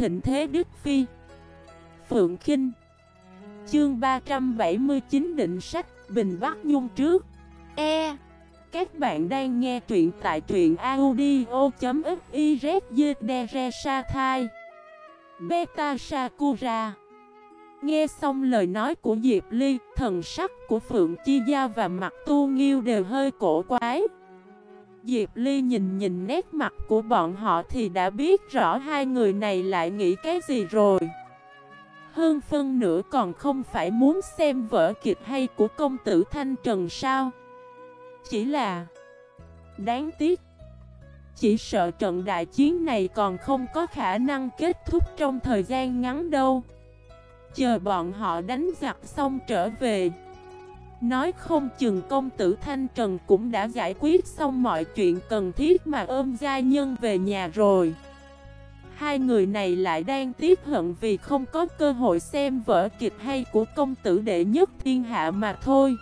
thịnh thế Đức Phi. Phượng Kinh. Chương 379 định sách, Bình Bắc Nhung trước. E. Các bạn đang nghe truyện tại truyện audio.xyz Thai. Beta Sakura. Nghe xong lời nói của Diệp Ly, Thần sắc của Phượng Chi gia và mặt tu nghiêu đều hơi cổ quá Diệp Ly nhìn nhìn nét mặt của bọn họ thì đã biết rõ hai người này lại nghĩ cái gì rồi. Hơn phân nữa còn không phải muốn xem vở kịch hay của công tử Thanh Trần sao. Chỉ là, Đáng tiếc, Chỉ sợ trận đại chiến này còn không có khả năng kết thúc trong thời gian ngắn đâu. Chờ bọn họ đánh giặc xong trở về Nói không chừng công tử Thanh Trần cũng đã giải quyết xong mọi chuyện cần thiết mà ôm gia nhân về nhà rồi. Hai người này lại đang tiếc hận vì không có cơ hội xem vở kịch hay của công tử đệ nhất thiên hạ mà thôi.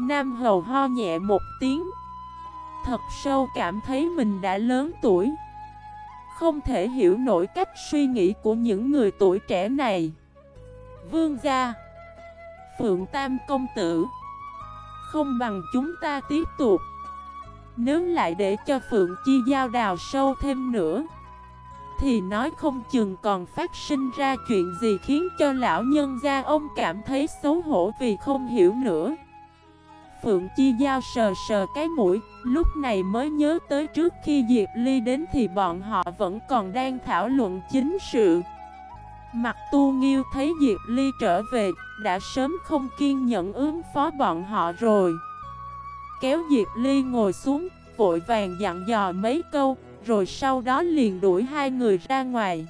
Nam hầu ho nhẹ một tiếng. Thật sâu cảm thấy mình đã lớn tuổi. Không thể hiểu nổi cách suy nghĩ của những người tuổi trẻ này. Vương gia Phượng Tam công tử. Không bằng chúng ta tiếp tục. Nếu lại để cho Phượng Chi Giao đào sâu thêm nữa thì nói không chừng còn phát sinh ra chuyện gì khiến cho lão nhân gia ông cảm thấy xấu hổ vì không hiểu nữa. Phượng Chi Giao sờ sờ cái mũi, lúc này mới nhớ tới trước khi Diệp Ly đến thì bọn họ vẫn còn đang thảo luận chính sự. Mặt tu nghiêu thấy Diệp Ly trở về, đã sớm không kiên nhẫn ứng phó bọn họ rồi. Kéo Diệp Ly ngồi xuống, vội vàng dặn dò mấy câu, rồi sau đó liền đuổi hai người ra ngoài.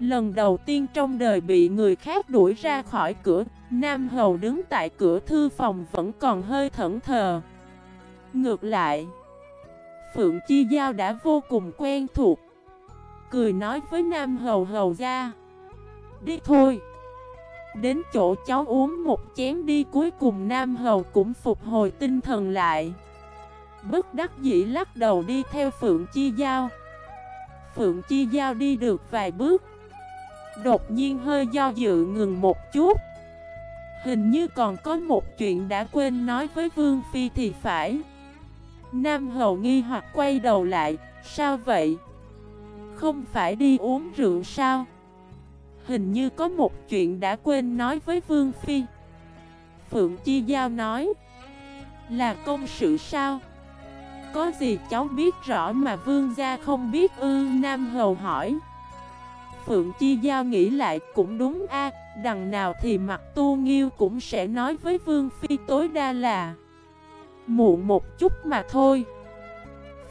Lần đầu tiên trong đời bị người khác đuổi ra khỏi cửa Nam Hầu đứng tại cửa thư phòng vẫn còn hơi thẫn thờ. Ngược lại Phượng Chi Giao đã vô cùng quen thuộc. Cười nói với Nam Hầu Hầu ra Đi thôi. Đến chỗ cháu uống một chén đi, cuối cùng Nam Hầu cũng phục hồi tinh thần lại. Bất đắc dĩ lắc đầu đi theo Phượng Chi Giao. Phượng Chi Giao đi được vài bước, Đột nhiên hơi do dự ngừng một chút. Hình như còn có một chuyện đã quên nói với Vương Phi thì phải. Nam Hầu nghi hoặc quay đầu lại, Sao vậy? Không phải đi uống rượu sao? Hình như có một chuyện đã quên nói với Vương Phi. Phượng Chi Giao nói Là công sự sao? có gì cháu biết rõ mà vương gia không biết ư? Nam Hầu hỏi. Phượng Chi Giao nghĩ lại cũng đúng a Đằng nào thì mặt tu nghiêu cũng sẽ nói với Vương Phi tối đa là Muộn một chút mà thôi.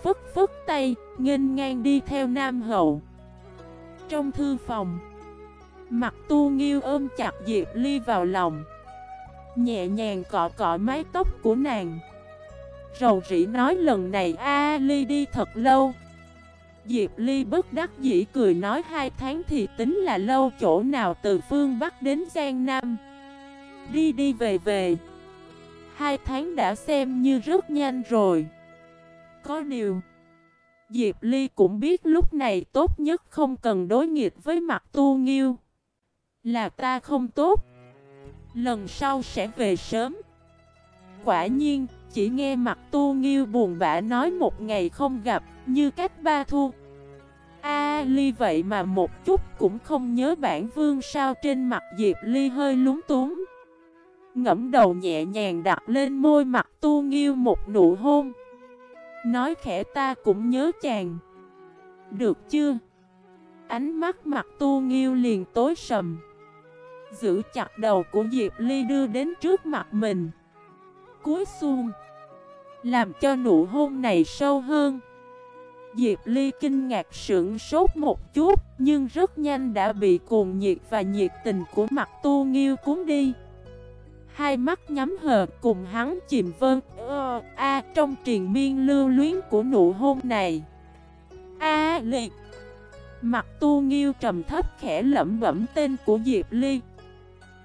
Phất phất tay, nghênh ngang đi theo Nam Hậu Trong thư phòng Mặt tu nghiêu ôm chặt Diệp Ly vào lòng. Nhẹ nhàng cọ cọ mái tóc của nàng. Rầu rĩ nói lần này A Ly đi thật lâu. Diệp Ly bất đắc dĩ cười nói hai tháng thì tính là lâu chỗ nào từ phương Bắc đến Giang Nam. Đi đi về về. Hai tháng đã xem như rất nhanh rồi. Có điều, Diệp Ly cũng biết lúc này tốt nhất không cần đối nghịch với mặt tu nghiêu. Là ta không tốt Lần sau sẽ về sớm Quả nhiên chỉ nghe mặt tu nghiêu buồn bã nói một ngày không gặp, như cách ba thu. A Ly vậy mà một chút cũng không nhớ bản vương sao trên mặt Diệp Ly hơi lúng túng. Ngẫm đầu nhẹ nhàng đặt lên môi mặt tu nghiêu một nụ hôn. Nói khẽ ta cũng nhớ chàng. Được chưa? Ánh mắt mặt tu nghiêu liền tối sầm. Giữ chặt đầu của Diệp Ly đưa đến trước mặt mình. Cúi xuống. Làm cho nụ hôn này sâu hơn Diệp Ly kinh ngạc sững sốt một chút, Nhưng rất nhanh đã bị cuồng nhiệt và nhiệt tình của mặt tu nghiêu cuốn đi Hai mắt nhắm hờ cùng hắn chìm vân ơ a, trong triền miên lưu luyến của nụ hôn này A liệt Mặt tu nghiêu trầm thấp khẽ lẩm bẩm tên của Diệp Ly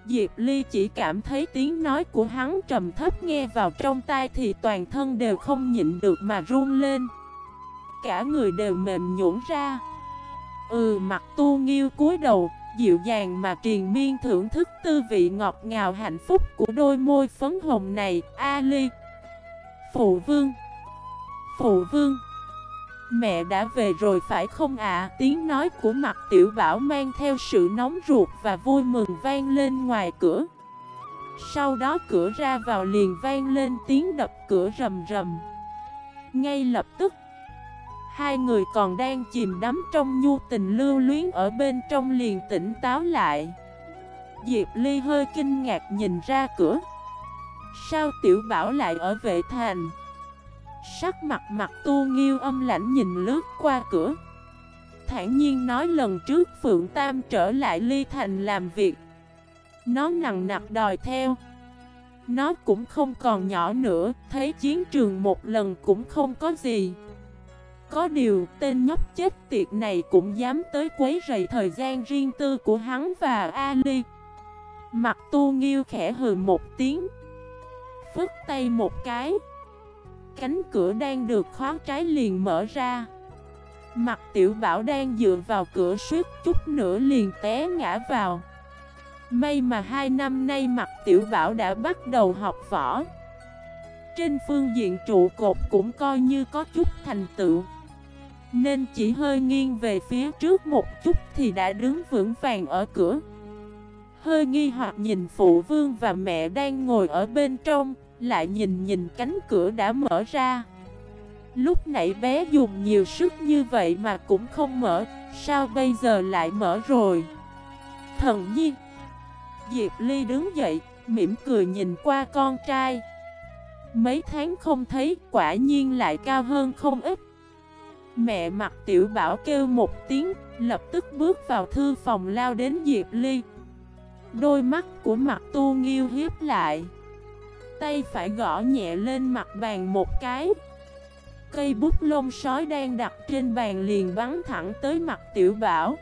Diệp Ly chỉ cảm thấy tiếng nói của hắn trầm thấp nghe vào trong tai thì toàn thân đều không nhịn được mà run lên. Cả người đều mềm nhũn ra. Ừ mặt tu nghiêu cúi đầu Dịu dàng mà triền miên thưởng thức tư vị ngọt ngào hạnh phúc của đôi môi phấn hồng này. A Ly, Phụ vương. Phụ vương. Mẹ đã về rồi phải không ạ? Tiếng nói của mặt tiểu bảo mang theo sự nóng ruột và vui mừng vang lên ngoài cửa. Sau đó cửa ra vào liền vang lên tiếng đập cửa rầm rầm. Ngay lập tức, Hai người còn đang chìm đắm trong nhu tình lưu luyến ở bên trong liền tỉnh táo lại. Diệp Ly hơi kinh ngạc nhìn ra cửa. Sao tiểu bảo lại ở vệ thành? Sắc mặt mặt tu nghiêu âm lãnh nhìn lướt qua cửa. Thản nhiên nói lần trước Phượng Tam trở lại ly thành làm việc. Nó nặng nặc đòi theo. Nó cũng không còn nhỏ nữa, Thấy chiến trường một lần cũng không có gì. Có điều tên nhóc chết tiệt này cũng dám tới quấy rầy thời gian riêng tư của hắn và Ali. Mặt tu nghiêu khẽ hừ một tiếng Phức tay một cái. Cánh cửa đang được khóa trái liền mở ra. Mặt tiểu bảo đang dựa vào cửa suýt chút nữa liền té ngã vào. May mà hai năm nay mặt tiểu bảo đã bắt đầu học võ. Trên phương diện trụ cột cũng coi như có chút thành tựu. Nên chỉ hơi nghiêng về phía trước một chút thì đã đứng vững vàng ở cửa. Hơi nghi hoặc nhìn phụ vương và mẹ đang ngồi ở bên trong lại nhìn nhìn cánh cửa đã mở ra. Lúc nãy bé dùng nhiều sức như vậy mà cũng không mở Sao bây giờ lại mở rồi? Thần nhi, Diệp Ly đứng dậy mỉm cười nhìn qua con trai. Mấy tháng không thấy quả nhiên lại cao hơn không ít. Mẹ mặt tiểu bảo kêu một tiếng Lập tức bước vào thư phòng lao đến Diệp Ly. Đôi mắt của mặt tu nghiêu hiếp lại. Tay phải gõ nhẹ lên mặt bàn một cái. Cây bút lông sói đang đặt trên bàn liền bắn thẳng tới mặt tiểu bảo.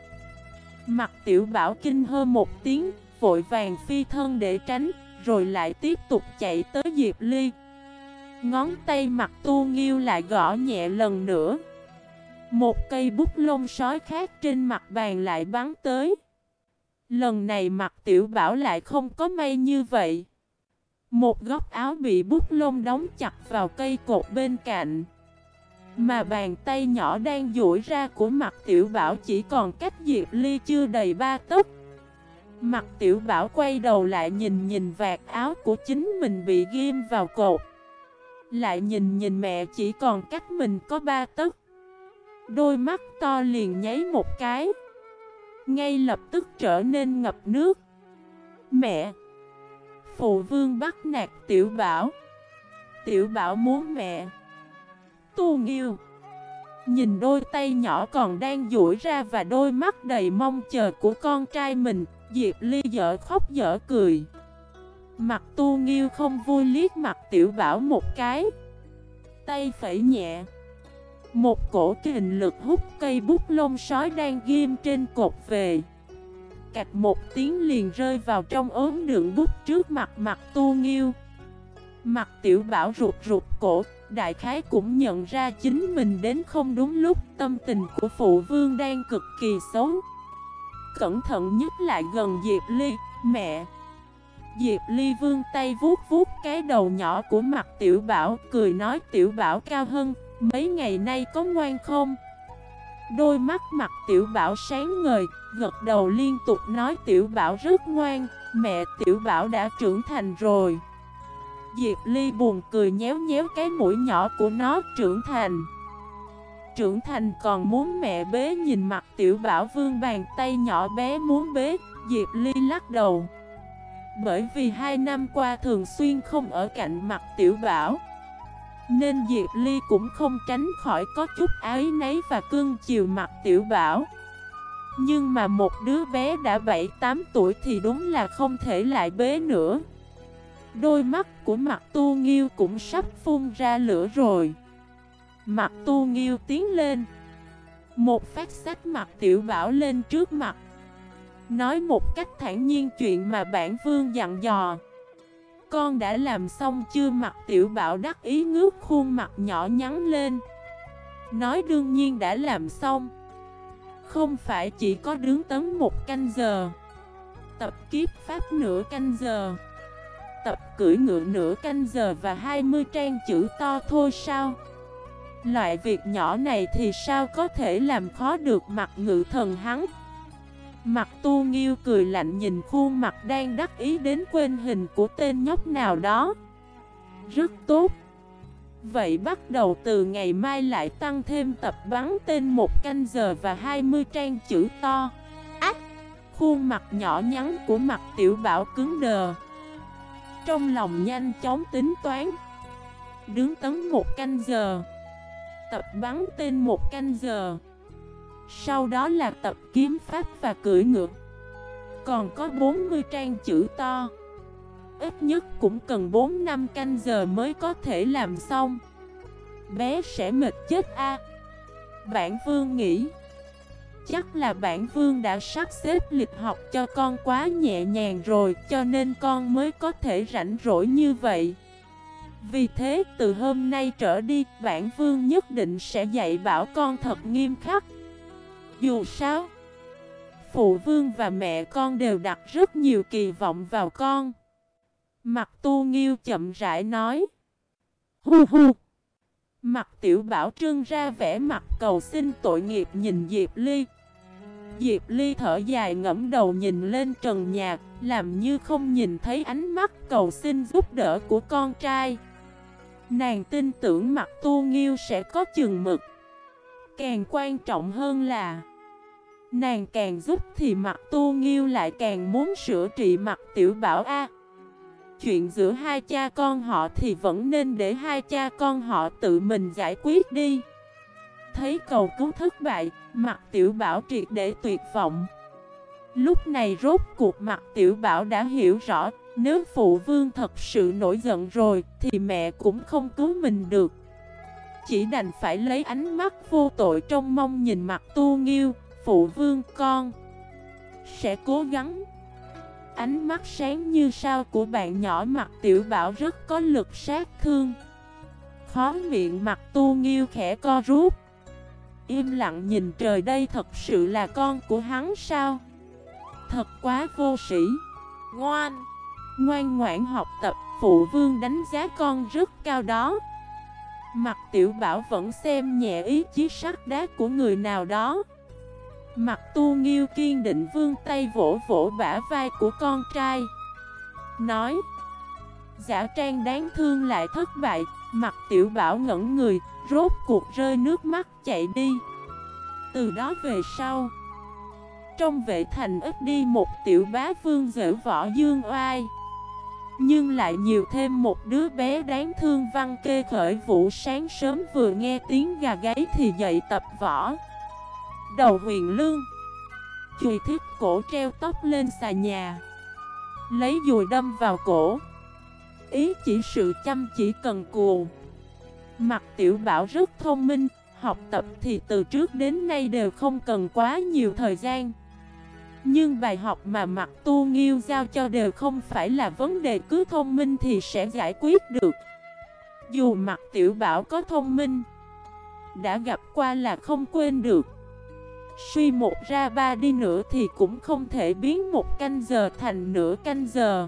Mặt tiểu bảo kinh hơn một tiếng, Vội vàng phi thân để tránh, Rồi lại tiếp tục chạy tới Diệp Ly. Ngón tay mặt tu nghiêu lại gõ nhẹ lần nữa. Một cây bút lông sói khác trên mặt bàn lại bắn tới. Lần này mặt tiểu bảo lại không có may như vậy một góc áo bị bút lông đóng chặt vào cây cột bên cạnh. Mà bàn tay nhỏ đang duỗi ra của mặt tiểu bảo chỉ còn cách Diệp Ly chưa đầy ba tấc. Mặt tiểu bảo quay đầu lại nhìn nhìn vạt áo của chính mình bị ghim vào cột. Lại nhìn nhìn mẹ chỉ còn cách mình có ba tấc. Đôi mắt to liền nháy một cái. Ngay lập tức trở nên ngập nước. Mẹ Phụ vương bắt nạt tiểu bảo. Tiểu bảo muốn mẹ. Tu nghiêu. Nhìn đôi tay nhỏ còn đang duỗi ra và đôi mắt đầy mong chờ của con trai mình, Diệp Ly dở khóc dở cười. Mặt tu nghiêu không vui liếc mặt tiểu bảo một cái. Tay phẩy nhẹ. Một cổ kình lực hút cây bút lông sói đang ghim trên cột về cạch một tiếng liền rơi vào trong ốm đựng bút trước mặt mặt tu nghiêu. Mặt tiểu bảo rụt rụt cổ, đại khái cũng nhận ra chính mình đến không đúng lúc Tâm tình của phụ vương đang cực kỳ xấu. Cẩn thận nhất lại gần Diệp Ly, mẹ. Diệp Ly vương tay vuốt vuốt cái đầu nhỏ của mặt tiểu bảo Cười nói tiểu bảo cao hơn, mấy ngày nay có ngoan không? Đôi mắt mặt tiểu bảo sáng ngời, gật đầu liên tục nói tiểu bảo rất ngoan, mẹ tiểu bảo đã trưởng thành rồi. Diệp Ly buồn cười nhéo nhéo cái mũi nhỏ của nó trưởng thành. Trưởng thành còn muốn mẹ bế nhìn mặt tiểu bảo vương bàn tay nhỏ bé muốn bế, Diệp Ly lắc đầu. Bởi vì hai năm qua thường xuyên không ở cạnh mặt tiểu bảo. Nên Diệp Ly cũng không tránh khỏi có chút ái nấy và cưng chiều mặt tiểu bảo. Nhưng mà một đứa bé đã 7-8 tuổi thì đúng là không thể lại bế nữa. Đôi mắt của mặt tu nghiêu cũng sắp phun ra lửa rồi. Mặt tu nghiêu tiến lên. Một phát sách mặt tiểu bảo lên trước mặt. Nói một cách thản nhiên chuyện mà bản vương dặn dò con đã làm xong chưa? Mặt tiểu bảo đắc ý ngước khuôn mặt nhỏ nhắn lên. Nói đương nhiên đã làm xong. Không phải chỉ có đứng tấn một canh giờ. Tập kiếp pháp nửa canh giờ. Tập cưỡi ngựa nửa canh giờ và 20 trang chữ to thôi sao? Loại việc nhỏ này thì sao có thể làm khó được mặt ngự thần hắn? Mặt tu nghiêu cười lạnh nhìn khuôn mặt đang đắc ý đến quên hình của tên nhóc nào đó. Rất tốt. Vậy bắt đầu từ ngày mai lại tăng thêm tập bắn tên một canh giờ và 20 trang chữ to. Ách! Khuôn mặt nhỏ nhắn của mặt tiểu bảo cứng đờ. Trong lòng nhanh chóng tính toán. Đứng tấn một canh giờ. Tập bắn tên một canh giờ. Sau đó là tập kiếm pháp và cưỡi ngược Còn có 40 trang chữ to. Ít nhất cũng cần 4 năm canh giờ mới có thể làm xong. Bé sẽ mệt chết a. Bản vương nghĩ, Chắc là bản vương đã sắp xếp lịch học cho con quá nhẹ nhàng rồi, Cho nên con mới có thể rảnh rỗi như vậy. Vì thế, từ hôm nay trở đi, Bản vương nhất định sẽ dạy bảo con thật nghiêm khắc. Dù sao, Phụ vương và mẹ con đều đặt rất nhiều kỳ vọng vào con. Mặt tu nghiêu chậm rãi nói. Hu hu. Mặt tiểu bảo trưng ra vẻ mặt cầu xin tội nghiệp nhìn Diệp Ly. Diệp Ly thở dài ngẫm đầu nhìn lên trần nhạc Làm như không nhìn thấy ánh mắt cầu xin giúp đỡ của con trai. Nàng tin tưởng mặt tu nghiêu sẽ có chừng mực. Càng quan trọng hơn là Nàng càng giúp thì mặt tu nghiêu lại càng muốn sửa trị mặt tiểu bảo A. Chuyện giữa hai cha con họ thì vẫn nên để hai cha con họ tự mình giải quyết đi. Thấy cầu cứu thất bại, mặt tiểu bảo triệt để tuyệt vọng. Lúc này rốt cuộc mặt tiểu bảo đã hiểu rõ Nếu phụ vương thật sự nổi giận rồi Thì mẹ cũng không cứu mình được. Chỉ đành phải lấy ánh mắt vô tội trong mong nhìn mặt tu nghiêu Phụ vương con. Sẽ cố gắng. Ánh mắt sáng như sao của bạn nhỏ mặt tiểu bảo rất có lực sát thương. Khó miệng mặt tu nghiêu khẽ co rút. Im lặng nhìn trời đây thật sự là con của hắn sao? Thật quá vô sĩ Ngoan. Ngoan ngoãn học tập, Phụ vương đánh giá con rất cao đó. Mặt tiểu bảo vẫn xem nhẹ ý chí sắt đá của người nào đó. Mặt tu nghiêu kiên định vương tay vỗ vỗ bả vai của con trai. Nói, Giả trang đáng thương lại thất bại. Mặt tiểu bảo ngẩn người, Rốt cuộc rơi nước mắt chạy đi. Từ đó về sau, Trong vệ thành ít đi một tiểu bá vương dễ võ dương oai. Nhưng lại nhiều thêm một đứa bé đáng thương văn kê khởi vũ sáng sớm vừa nghe tiếng gà gáy thì dậy tập võ. Đầu huyền lương. Chùy thiết cổ treo tóc lên xà nhà, Lấy dùi đâm vào cổ. Ý chỉ sự chăm chỉ cần cù. Mặt tiểu bảo rất thông minh, Học tập thì từ trước đến nay đều không cần quá nhiều thời gian. Nhưng bài học mà mặt tu nghiêu giao cho đều không phải là vấn đề cứ thông minh thì sẽ giải quyết được. Dù mặt tiểu bảo có thông minh, Đã gặp qua là không quên được. Suy một ra ba đi nữa thì cũng không thể biến một canh giờ thành nửa canh giờ.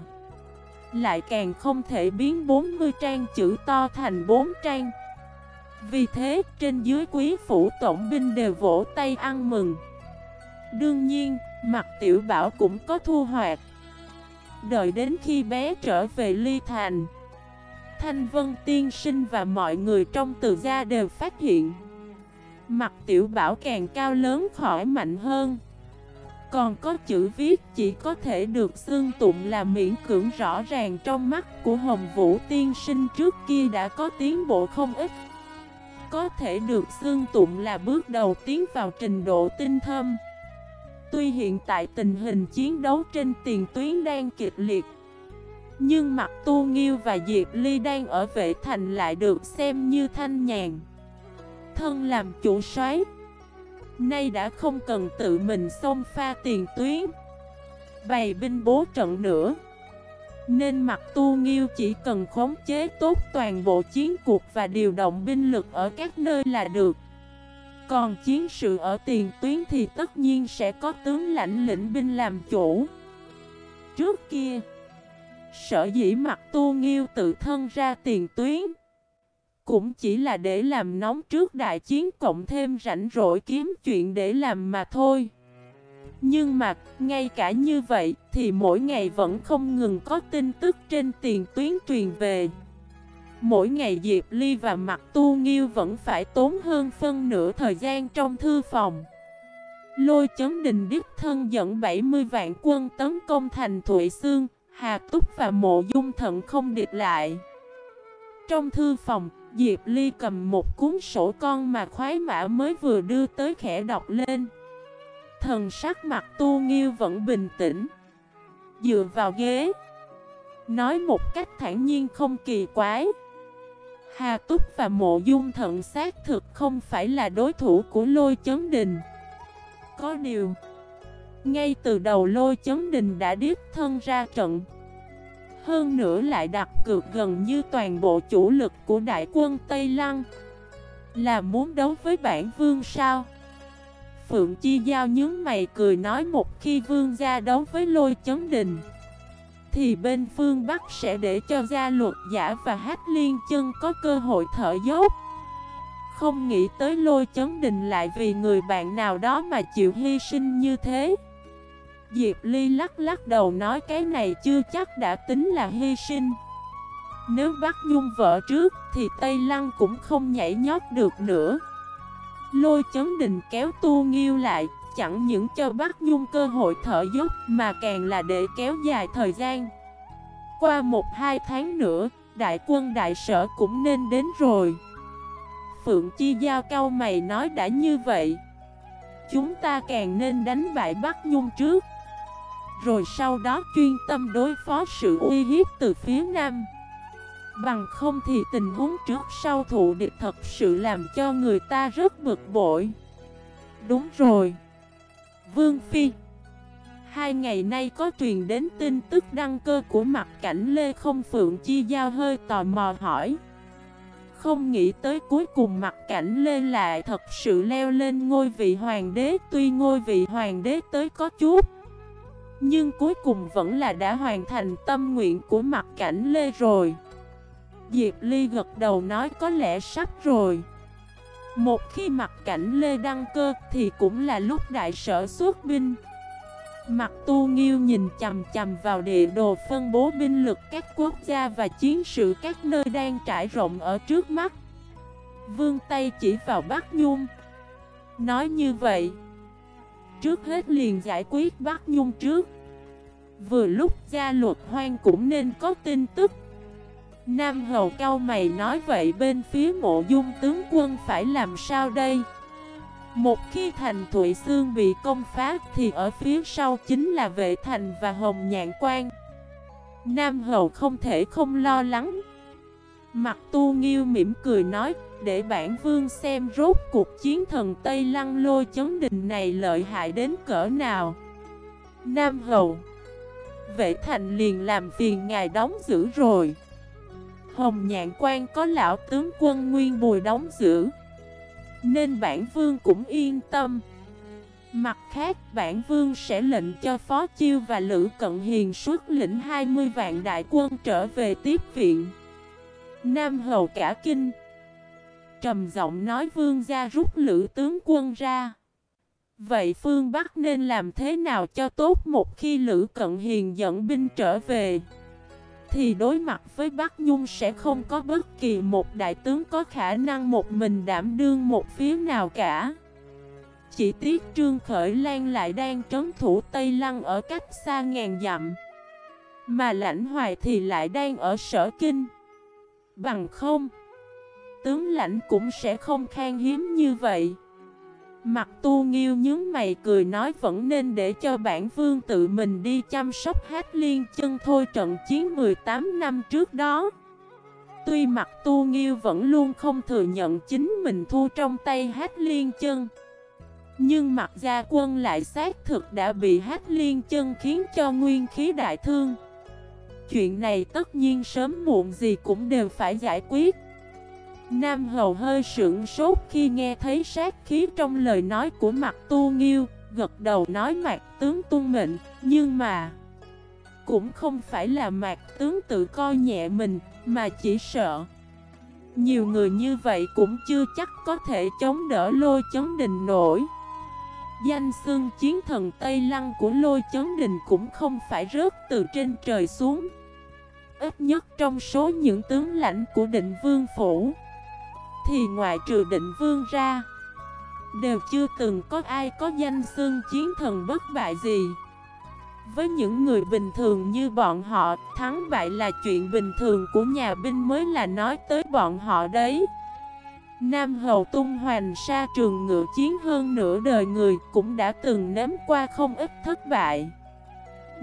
Lại càng không thể biến 40 trang chữ to thành 4 trang. Vì thế trên dưới quý phủ tổng binh đều vỗ tay ăn mừng. Đương nhiên, mặt tiểu bảo cũng có thu hoạch. Đợi đến khi bé trở về ly thành Thanh Vân Tiên Sinh và mọi người trong từ gia đều phát hiện Mặt tiểu bảo càng cao lớn khỏi mạnh hơn. Còn có chữ viết chỉ có thể được xương tụng là miễn cưỡng rõ ràng trong mắt của Hồng Vũ tiên sinh trước kia đã có tiến bộ không ít. Có thể được xương tụng là bước đầu tiến vào trình độ tinh thâm. Tuy hiện tại tình hình chiến đấu trên tiền tuyến đang kịch liệt, Nhưng mặt Tu Nghiêu và Diệp Ly đang ở vệ thành lại được xem như thanh nhàn thân làm chủ soái. Nay đã không cần tự mình xông pha tiền tuyến, Bày binh bố trận nữa. Nên mặt tu nghiêu chỉ cần khống chế tốt toàn bộ chiến cuộc và điều động binh lực ở các nơi là được. Còn chiến sự ở tiền tuyến thì tất nhiên sẽ có tướng lãnh lĩnh binh làm chủ. Trước kia, Sở dĩ mặt tu nghiêu tự thân ra tiền tuyến cũng chỉ là để làm nóng trước đại chiến, cộng thêm rảnh rỗi kiếm chuyện để làm mà thôi. Nhưng mà, ngay cả như vậy thì mỗi ngày vẫn không ngừng có tin tức trên tiền tuyến truyền về. Mỗi ngày Diệp Ly và Mặt Tu Nghiêu vẫn phải tốn hơn phân nửa thời gian trong thư phòng. Lôi chấn đình đích thân dẫn 70 vạn quân tấn công thành Thụy Sương Hà Túc và Mộ Dung Thận không địch lại. Trong thư phòng, Diệp Ly cầm một cuốn sổ con mà khoái mã mới vừa đưa tới khẽ đọc lên. Thần sắc mặt Tu Nghiêu vẫn bình tĩnh. Dựa vào ghế. Nói một cách thản nhiên không kỳ quái. Hà Túc và Mộ Dung Thận xác thực không phải là đối thủ của Lôi Chấn Đình. Có điều Ngay từ đầu Lôi Chấn Đình đã điếc thân ra trận. Hơn nữa lại đặt cược gần như toàn bộ chủ lực của đại quân Tây Lăng Là muốn đấu với bản vương sao Phượng Chi Giao nhướng mày cười nói một khi vương gia đấu với Lôi Chấn Đình thì bên phương Bắc sẽ để cho gia luật giả và hát liên chân có cơ hội thở dốc. Không nghĩ tới lôi chấn đình lại vì người bạn nào đó mà chịu hy sinh như thế. Diệp Ly lắc lắc đầu nói cái này chưa chắc đã tính là hy sinh. Nếu bắt Nhung vợ trước thì Tây Lăng cũng không nhảy nhót được nữa. Lôi chấn đình kéo tu nghiêu lại, chẳng những cho bác Nhung cơ hội thở dốc mà càng là để kéo dài thời gian. Qua một hai tháng nữa, đại quân đại sở cũng nên đến rồi. Phượng Chi Giao cao mày nói đã như vậy. Chúng ta càng nên đánh bại Bắc Nhung trước. Rồi sau đó chuyên tâm đối phó sự uy hiếp từ phía Nam. Bằng không thì tình huống trước sau thụ địch thật sự làm cho người ta rất bực bội. Đúng rồi. Vương Phi Hai ngày nay có truyền đến tin tức đăng cơ của mặt cảnh Lê Không Phượng Chi Giao hơi tò mò hỏi Không nghĩ tới cuối cùng mặt cảnh Lê lại thật sự leo lên ngôi vị hoàng đế Tuy ngôi vị hoàng đế tới có chút nhưng cuối cùng vẫn là đã hoàn thành tâm nguyện của mặt cảnh Lê rồi. Diệp Ly gật đầu nói có lẽ sắp rồi. Một khi mặt cảnh Lê Đăng Cơ thì cũng là lúc đại sở xuất binh. Mặt tu nghiêu nhìn chầm chầm vào địa đồ phân bố binh lực các quốc gia và chiến sự các nơi đang trải rộng ở trước mắt. Vương tay chỉ vào Bắc Nhung. Nói như vậy Trước hết liền giải quyết Bắc Nhung trước Vừa lúc gia luật hoang cũng nên có tin tức Nam Hầu cao mày nói vậy bên phía mộ dung tướng quân phải làm sao đây? Một khi thành Thụy Sương bị công phá thì ở phía sau chính là vệ thành và hồng nhạn quan. Nam Hầu không thể không lo lắng. Mặt tu nghiêu mỉm cười nói, để bản vương xem rốt cuộc chiến thần Tây Lăng lôi chấn đình này lợi hại đến cỡ nào. Nam Hầu. Vệ thành liền làm phiền ngài đóng giữ rồi. Hồng Nhạn Quan có lão tướng quân Nguyên Bùi đóng giữ. Nên bản vương cũng yên tâm. Mặt khác, bản vương sẽ lệnh cho Phó Chiêu và Lữ Cận Hiền xuất lĩnh 20 vạn đại quân trở về tiếp viện. Nam Hầu cả kinh. Trầm giọng nói vương gia rút Lữ tướng quân ra Vậy phương Bắc nên làm thế nào cho tốt một khi Lữ Cận Hiền dẫn binh trở về thì đối mặt với Bắc Nhung sẽ không có bất kỳ một đại tướng có khả năng một mình đảm đương một phía nào cả. Chỉ tiếc Trương Khởi Lan lại đang trấn thủ Tây Lăng ở cách xa ngàn dặm. Mà lãnh hoài thì lại đang ở sở kinh. Bằng không, tướng lãnh cũng sẽ không khan hiếm như vậy. Mặt tu nghiêu nhướng mày cười nói vẫn nên để cho bản vương tự mình đi chăm sóc hát liên chân thôi trận chiến 18 năm trước đó. Tuy mặt tu nghiêu vẫn luôn không thừa nhận chính mình thu trong tay hát liên chân. Nhưng mặt gia quân lại xác thực đã bị hát liên chân khiến cho nguyên khí đại thương. Chuyện này tất nhiên sớm muộn gì cũng đều phải giải quyết. Nam Hầu hơi sững sốt khi nghe thấy sát khí trong lời nói của mặt tu nghiêu, Gật đầu nói mạc tướng tuân mệnh, Nhưng mà Cũng không phải là mạc tướng tự coi nhẹ mình, Mà chỉ sợ. Nhiều người như vậy cũng chưa chắc có thể chống đỡ lôi chấn đình nổi. Danh xương chiến thần Tây Lăng của lôi chấn đình cũng không phải rớt từ trên trời xuống. Ít nhất trong số những tướng lãnh của định vương phủ thì ngoại trừ định vương ra, Đều chưa từng có ai có danh xương chiến thần bất bại gì. Với những người bình thường như bọn họ, Thắng bại là chuyện bình thường của nhà binh mới là nói tới bọn họ đấy. Nam Hầu tung hoành sa trường ngựa chiến hơn nửa đời người cũng đã từng nếm qua không ít thất bại.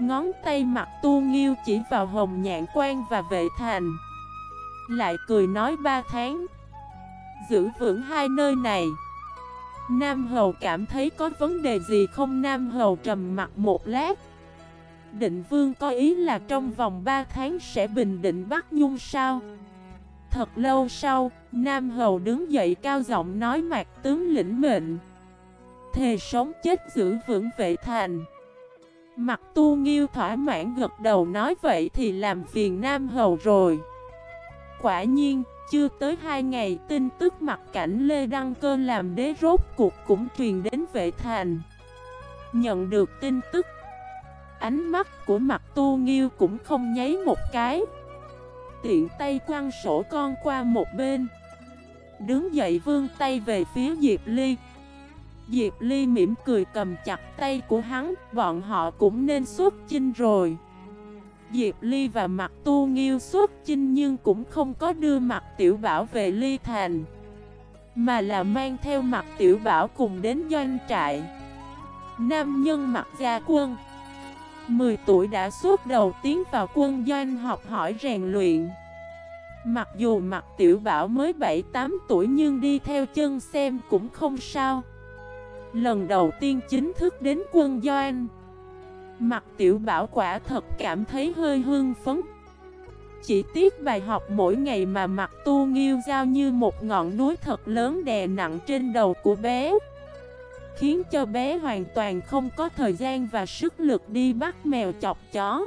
Ngón tay mặt tu nghiêu chỉ vào hồng nhạn quan và vệ thành, Lại cười nói ba tháng. Giữ vững hai nơi này. Nam Hầu cảm thấy có vấn đề gì không? Nam Hầu trầm mặt một lát. Định Vương có ý là trong vòng 3 tháng sẽ bình định Bắc Nhung sao? Thật lâu sau, Nam Hầu đứng dậy cao giọng nói mặt tướng lĩnh mệnh. Thề sống chết giữ vững vệ thành. Mặt tu nghiêu thỏa mãn gật đầu nói vậy thì làm phiền Nam Hầu rồi. Quả nhiên, chưa tới hai ngày, tin tức mặt cảnh Lê Đăng Cơ làm đế rốt cuộc cũng truyền đến vệ thành. Nhận được tin tức, Ánh mắt của mặt tu nghiêu cũng không nháy một cái. Tiện tay quăng sổ con qua một bên. Đứng dậy vương tay về phía Diệp Ly. Diệp Ly mỉm cười cầm chặt tay của hắn, Bọn họ cũng nên xuất chinh rồi. Diệp Ly và mặt tu nghiêu xuất chinh nhưng cũng không có đưa mặt tiểu bảo về Ly Thành, Mà là mang theo mặt tiểu bảo cùng đến doanh trại. Nam nhân mặt gia quân 10 tuổi đã suốt đầu tiến vào quân doanh học hỏi rèn luyện. Mặc dù mặt tiểu bảo mới 7-8 tuổi nhưng đi theo chân xem cũng không sao. Lần đầu tiên chính thức đến quân doanh Mặt tiểu bảo quả thật cảm thấy hơi hương phấn. Chỉ tiếc bài học mỗi ngày mà mặt tu nghiêu giao như một ngọn núi thật lớn đè nặng trên đầu của bé. Khiến cho bé hoàn toàn không có thời gian và sức lực đi bắt mèo chọc chó.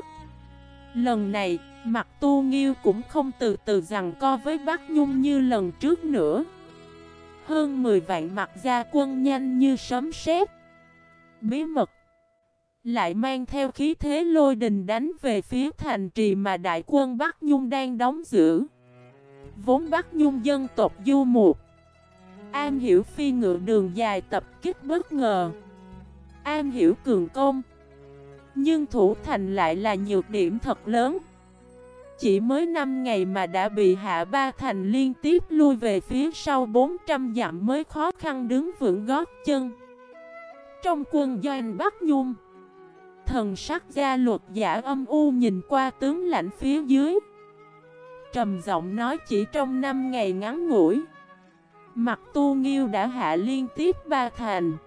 Lần này, mặt tu nghiêu cũng không từ từ rằng co với bác Nhung như lần trước nữa. Hơn 10 vạn mặt gia quân nhanh như sấm sét. Bí mật lại mang theo khí thế lôi đình đánh về phía thành trì mà đại quân Bắc Nhung đang đóng giữ. Vốn Bắc Nhung dân tộc du mục, an hiểu phi ngựa đường dài tập kích bất ngờ. An hiểu cường công, Nhưng thủ thành lại là nhược điểm thật lớn. Chỉ mới 5 ngày mà đã bị hạ ba thành liên tiếp lui về phía sau 400 dặm mới khó khăn đứng vững gót chân. Trong quân doanh Bắc Nhung Thần sắc gia luật giả âm u nhìn qua tướng lãnh phía dưới. Trầm giọng nói chỉ trong 5 ngày ngắn ngủi. Mặt tu nghiêu đã hạ liên tiếp ba thành.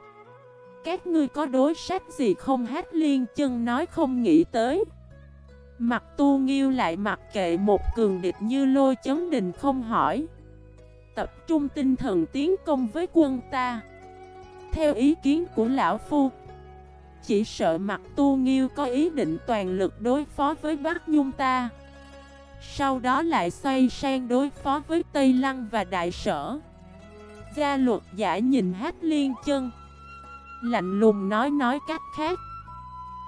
Các ngươi có đối sách gì không hát liên chân nói không nghĩ tới. Mặt tu nghiêu lại mặc kệ một cường địch như lôi chấn đình không hỏi. Tập trung tinh thần tiến công với quân ta. Theo ý kiến của lão phu chỉ sợ mặt tu nghiêu có ý định toàn lực đối phó với Bắc Nhung ta. Sau đó lại xoay sang đối phó với Tây Lăng và Đại Sở. Gia luật giả nhìn hát liên chân. Lạnh lùng nói nói cách khác.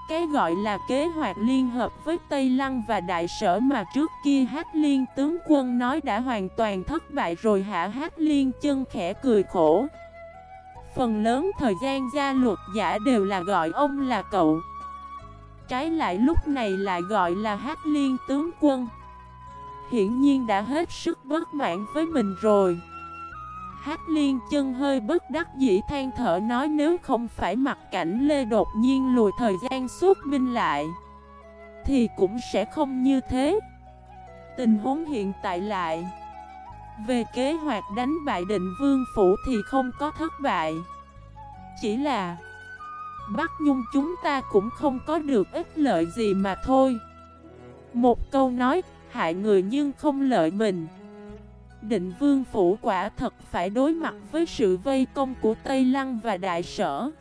Cái gọi là kế hoạch liên hợp với Tây Lăng và Đại Sở mà trước kia hát liên tướng quân nói đã hoàn toàn thất bại rồi hả hát liên chân khẽ cười khổ. Phần lớn thời gian gia luật giả đều là gọi ông là cậu. Trái lại lúc này lại gọi là hát liên tướng quân. Hiển nhiên đã hết sức bất mãn với mình rồi. Hát liên chân hơi bất đắc dĩ than thở nói nếu không phải mặt cảnh Lê đột nhiên lùi thời gian suốt binh lại, Thì cũng sẽ không như thế. Tình huống hiện tại lại về kế hoạch đánh bại định vương phủ thì không có thất bại. Chỉ là Bắc Nhung chúng ta cũng không có được ích lợi gì mà thôi. Một câu nói, hại người nhưng không lợi mình. Định vương phủ quả thật phải đối mặt với sự vây công của Tây Lăng và Đại Sở.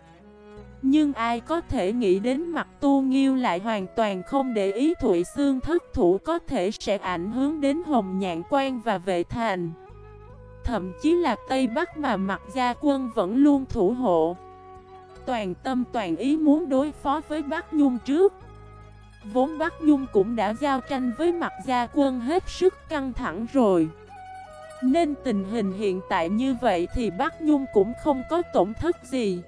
Nhưng ai có thể nghĩ đến mặt tu nghiêu lại hoàn toàn không để ý Thụy Xương thất thủ có thể sẽ ảnh hưởng đến Hồng Nhạn Quan và Vệ Thành. Thậm chí là Tây Bắc mà mặt gia quân vẫn luôn thủ hộ. Toàn tâm toàn ý muốn đối phó với Bắc Nhung trước. Vốn Bắc Nhung cũng đã giao tranh với mặt gia quân hết sức căng thẳng rồi. Nên tình hình hiện tại như vậy thì Bắc Nhung cũng không có tổn thất gì.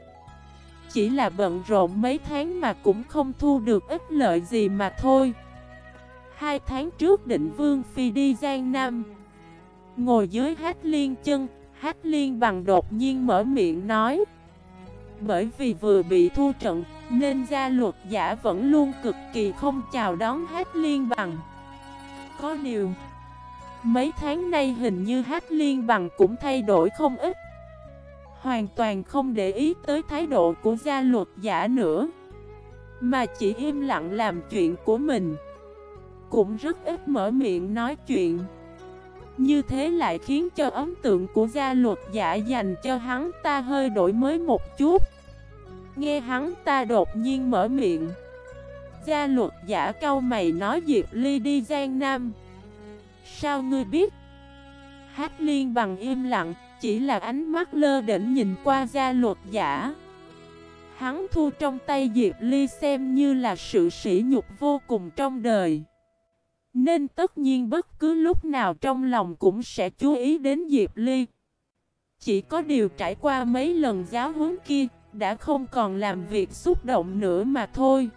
Chỉ là bận rộn mấy tháng mà cũng không thu được ích lợi gì mà thôi. Hai tháng trước định Vương Phi đi Giang Nam. Ngồi dưới hát liên chân, Hát liên bằng đột nhiên mở miệng nói. Bởi vì vừa bị thu trận, Nên gia luật giả vẫn luôn cực kỳ không chào đón hát liên bằng. Có điều, Mấy tháng nay hình như hát liên bằng cũng thay đổi không ít. Hoàn toàn không để ý tới thái độ của gia luật giả nữa, Mà chỉ im lặng làm chuyện của mình. Cũng rất ít mở miệng nói chuyện. Như thế lại khiến cho ấn tượng của gia luật giả dành cho hắn ta hơi đổi mới một chút. Nghe hắn ta đột nhiên mở miệng, Gia luật giả câu mày nói Diệp Ly đi Giang Nam. Sao ngươi biết? Hát liên bằng im lặng. Chỉ là ánh mắt lơ đỉnh nhìn qua gia luật giả. Hắn thu trong tay Diệp Ly xem như là sự sỉ nhục vô cùng trong đời. Nên tất nhiên bất cứ lúc nào trong lòng cũng sẽ chú ý đến Diệp Ly. Chỉ có điều trải qua mấy lần giáo huấn kia, Đã không còn làm việc xúc động nữa mà thôi.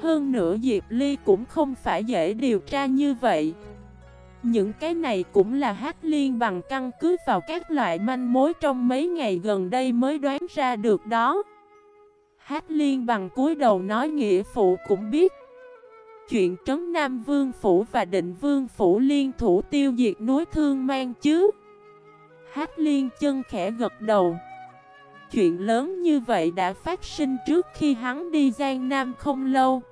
Hơn nữa Diệp Ly cũng không phải dễ điều tra như vậy. Những cái này cũng là hát liên bằng căn cứ vào các loại manh mối trong mấy ngày gần đây mới đoán ra được đó. Hát liên bằng cúi đầu nói nghĩa phụ cũng biết. Chuyện trấn Nam Vương Phủ và Định Vương Phủ liên thủ tiêu diệt núi thương mang chứ? Hát liên chân khẽ gật đầu. Chuyện lớn như vậy đã phát sinh trước khi hắn đi Giang Nam không lâu.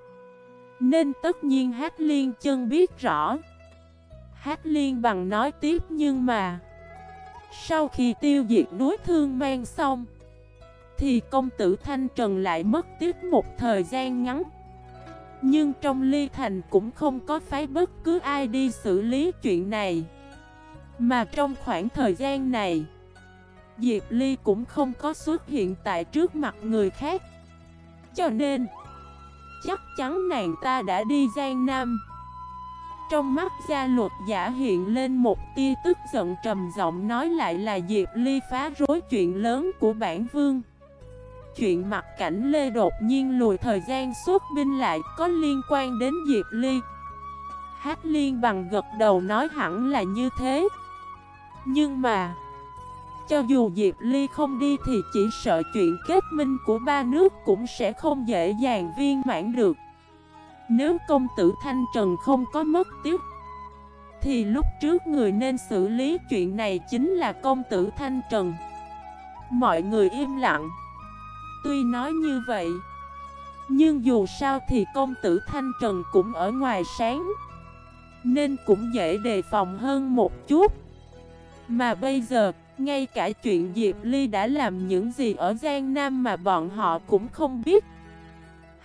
Nên tất nhiên Hát liên chân biết rõ. Hát liên bằng nói tiếp nhưng mà Sau khi tiêu diệt núi thương mang xong, Thì công tử Thanh Trần lại mất tiếp một thời gian ngắn. Nhưng trong ly thành cũng không có phái bất cứ ai đi xử lý chuyện này. Mà trong khoảng thời gian này, Diệp Ly cũng không có xuất hiện tại trước mặt người khác. Cho nên, Chắc chắn nàng ta đã đi Giang Nam. Trong mắt gia luật giả hiện lên một tia tức giận trầm giọng nói lại là Diệp Ly phá rối chuyện lớn của bản vương. Chuyện mặt cảnh Lê đột nhiên lùi thời gian xuất binh lại, có liên quan đến Diệp Ly. Hát liên bằng gật đầu nói hẳn là như thế. Nhưng mà, Cho dù Diệp Ly không đi thì chỉ sợ chuyện kết minh của ba nước cũng sẽ không dễ dàng viên mãn được. Nếu công tử Thanh Trần không có mất tiếc Thì lúc trước người nên xử lý chuyện này chính là công tử Thanh Trần. Mọi người im lặng. Tuy nói như vậy, Nhưng dù sao thì công tử Thanh Trần cũng ở ngoài sáng, Nên cũng dễ đề phòng hơn một chút. Mà bây giờ, Ngay cả chuyện Diệp Ly đã làm những gì ở Giang Nam mà bọn họ cũng không biết.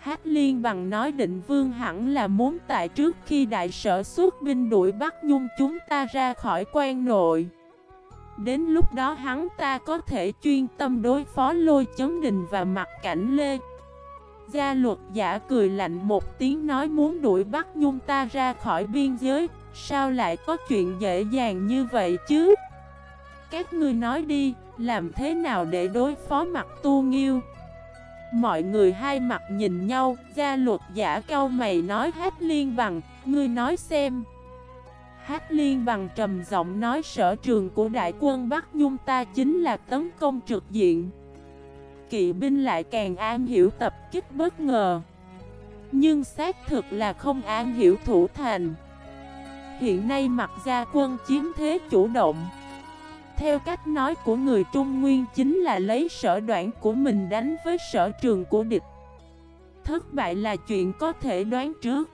Hát liên bằng nói định vương hẳn là muốn tại trước khi đại sở xuất binh đuổi bắt nhung chúng ta ra khỏi quan nội. Đến lúc đó hắn ta có thể chuyên tâm đối phó lôi chấn đình và mặt cảnh lê. Gia luật giả cười lạnh một tiếng nói muốn đuổi bắt nhung ta ra khỏi biên giới, Sao lại có chuyện dễ dàng như vậy chứ? Các ngươi nói đi, Làm thế nào để đối phó mặt tu nghiêu? Mọi người hai mặt nhìn nhau, Gia luật giả cao mày nói hết liên bằng, Ngươi nói xem. Hát liên bằng trầm giọng nói, sở trường của đại quân Bắc Nhung ta chính là tấn công trực diện. Kỵ binh lại càng an hiểu tập kích bất ngờ. Nhưng xác thực là không an hiểu thủ thành. Hiện nay mặt gia quân chiếm thế chủ động. Theo cách nói của người Trung Nguyên chính là lấy sở đoạn của mình đánh với sở trường của địch. Thất bại là chuyện có thể đoán trước.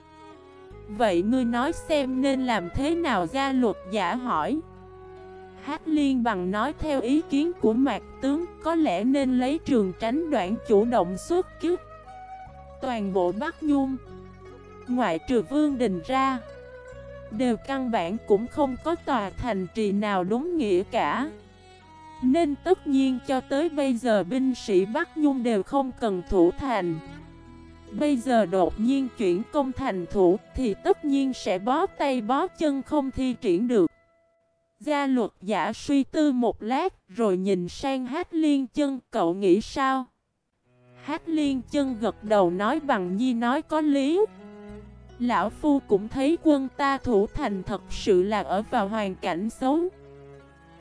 Vậy ngươi nói xem nên làm thế nào ra luật giả hỏi. Hát liên bằng nói theo ý kiến của mạc tướng, Có lẽ nên lấy trường tránh đoạn chủ động xuất kích. Toàn bộ Bắc Nhung. Ngoại trừ vương đình ra. Đều căn bản cũng không có tòa thành trì nào đúng nghĩa cả. Nên tất nhiên cho tới bây giờ binh sĩ Bắc Nhung đều không cần thủ thành. Bây giờ đột nhiên chuyển công thành thủ thì tất nhiên sẽ bó tay bó chân không thi triển được. Gia luật giả suy tư một lát rồi nhìn sang hát liên chân, cậu nghĩ sao? Hát liên chân gật đầu nói bằng nhi nói có lý. Lão Phu cũng thấy quân ta thủ thành thật sự là ở vào hoàn cảnh xấu.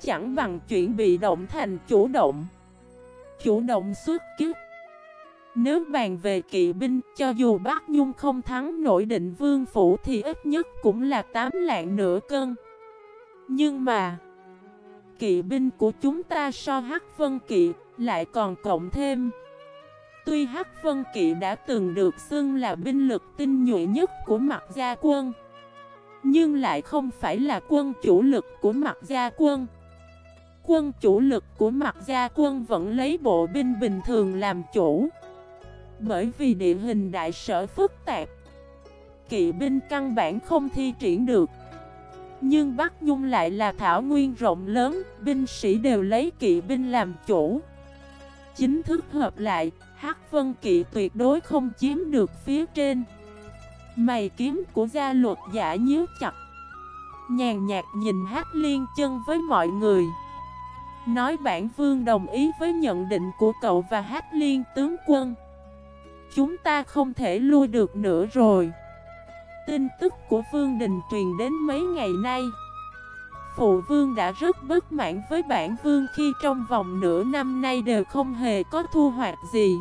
Chẳng bằng chuyện bị động thành chủ động. Chủ động xuất kiếp Nếu bàn về kỵ binh, Cho dù Bắc Nhung không thắng nổi định vương phủ Thì ít nhất cũng là 8 lạng nửa cân. Nhưng mà, Kỵ binh của chúng ta so Hắc Vân Kỵ Lại còn cộng thêm Tuy Hắc Vân Kỵ đã từng được xưng là binh lực tinh nhuệ nhất của mặt gia quân, Nhưng lại không phải là quân chủ lực của mặt gia quân. Quân chủ lực của mặt gia quân vẫn lấy bộ binh bình thường làm chủ, Bởi vì địa hình đại sở phức tạp. Kỵ binh căn bản không thi triển được, Nhưng Bắc Nhung lại là thảo nguyên rộng lớn, Binh sĩ đều lấy kỵ binh làm chủ. Chính thức hợp lại Hắc Vân Kỵ tuyệt đối không chiếm được phía trên. Mày kiếm của gia luật giả nhíu chặt. Nhàn nhạt nhìn hát liên chân với mọi người. Nói bản vương đồng ý với nhận định của cậu và hát liên tướng quân. Chúng ta không thể lui được nữa rồi. Tin tức của Vương Đình truyền đến mấy ngày nay. Phụ vương đã rất bất mãn với bản vương khi trong vòng nửa năm nay đều không hề có thu hoạch gì.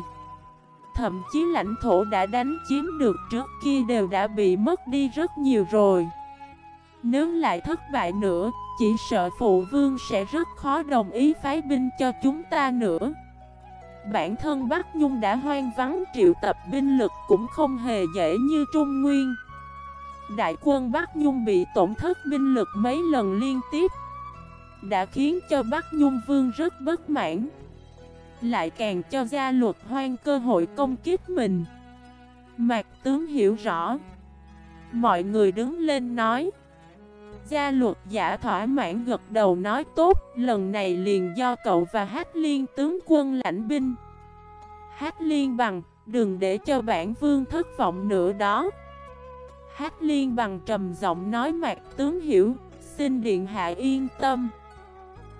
Thậm chí lãnh thổ đã đánh chiếm được trước kia đều đã bị mất đi rất nhiều rồi. Nếu lại thất bại nữa, chỉ sợ phụ vương sẽ rất khó đồng ý phái binh cho chúng ta nữa. Bản thân Bắc Nhung đã hoang vắng triệu tập binh lực cũng không hề dễ như Trung Nguyên. Đại quân Bắc Nhung bị tổn thất binh lực mấy lần liên tiếp Đã khiến cho Bắc Nhung Vương rất bất mãn lại càng cho gia luật hoang cơ hội công kích mình. Mạc tướng hiểu rõ. Mọi người đứng lên nói. Gia luật giả thỏa mãn gật đầu nói tốt, Lần này liền do cậu và Hát Liên tướng quân lãnh binh. Hát Liên bằng, Đừng để cho bản vương thất vọng nữa đó. Hát Liên bằng trầm giọng nói Mạc tướng hiểu, Xin điện hạ yên tâm